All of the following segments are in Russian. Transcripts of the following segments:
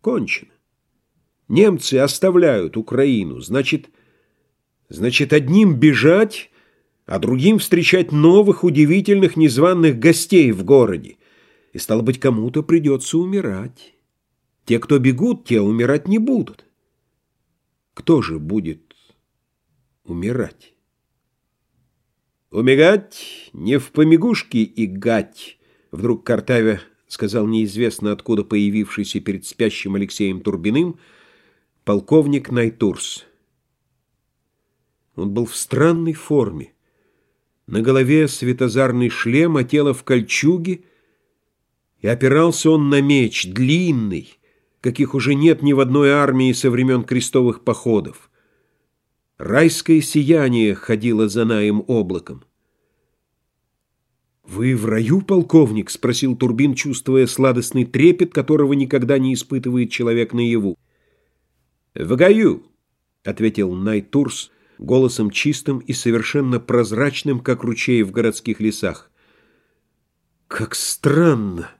Кончено. Немцы оставляют Украину, значит, значит, одним бежать, а другим встречать новых удивительных незваных гостей в городе. И, стало быть, кому-то придется умирать. Те, кто бегут, те умирать не будут. Кто же будет умирать? «Умирать не в помягушке и гать», — вдруг Картавя сказал неизвестно откуда появившийся перед спящим Алексеем Турбиным полковник Найтурс. Он был в странной форме. На голове светозарный шлем, а тело в кольчуге, и опирался он на меч, длинный, каких уже нет ни в одной армии со времен крестовых походов. Райское сияние ходило за наем облаком. «Вы в раю, полковник?» — спросил Турбин, чувствуя сладостный трепет, которого никогда не испытывает человек наяву. «В гаю!» — ответил Найтурс голосом чистым и совершенно прозрачным, как ручей в городских лесах. «Как странно!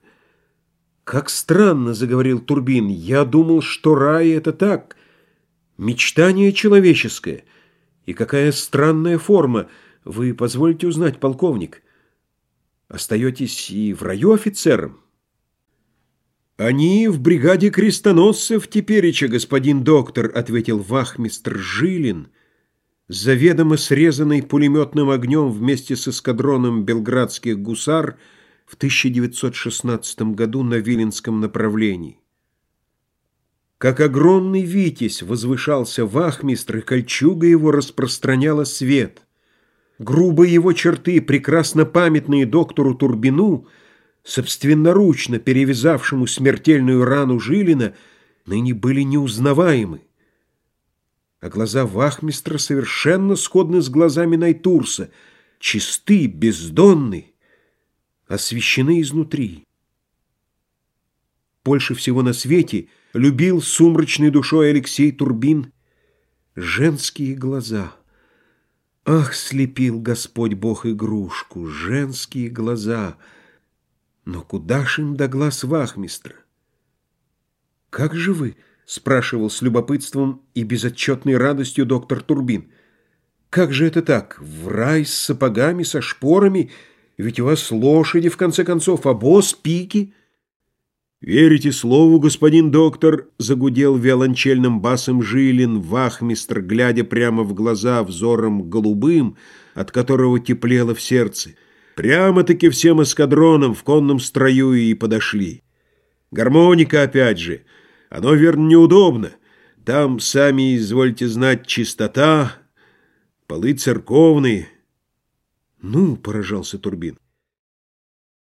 Как странно!» — заговорил Турбин. «Я думал, что рай — это так, мечтание человеческое. И какая странная форма! Вы позвольте узнать, полковник?» Остаетесь и в раю офицером? Они в бригаде крестоносцев тепереча, господин доктор, ответил вахмистр Жилин, заведомо срезанный пулеметным огнем вместе с эскадроном белградских гусар в 1916 году на Виленском направлении. Как огромный витязь возвышался вахмистр, и кольчуга его распространяла свет — Грубые его черты, прекрасно памятные доктору Турбину, собственноручно перевязавшему смертельную рану Жилина, ныне были неузнаваемы. А глаза вахмистра совершенно сходны с глазами Найтурса, чисты, бездонны, освещены изнутри. Больше всего на свете любил сумрачной душой Алексей Турбин женские глаза — Ах, слепил Господь Бог игрушку, женские глаза. Но куда ж им до глаз вахмистра? «Как же вы?» — спрашивал с любопытством и безотчетной радостью доктор Турбин. «Как же это так? В рай с сапогами, со шпорами? Ведь у вас лошади, в конце концов, босс пики». «Верите слову, господин доктор?» — загудел виолончельным басом Жилин, вахмистр, глядя прямо в глаза взором голубым, от которого теплело в сердце. Прямо-таки всем эскадроном в конном строю и подошли. Гармоника опять же. Оно, верно, неудобно. Там, сами извольте знать, чистота, полы церковные. «Ну», — поражался Турбин, —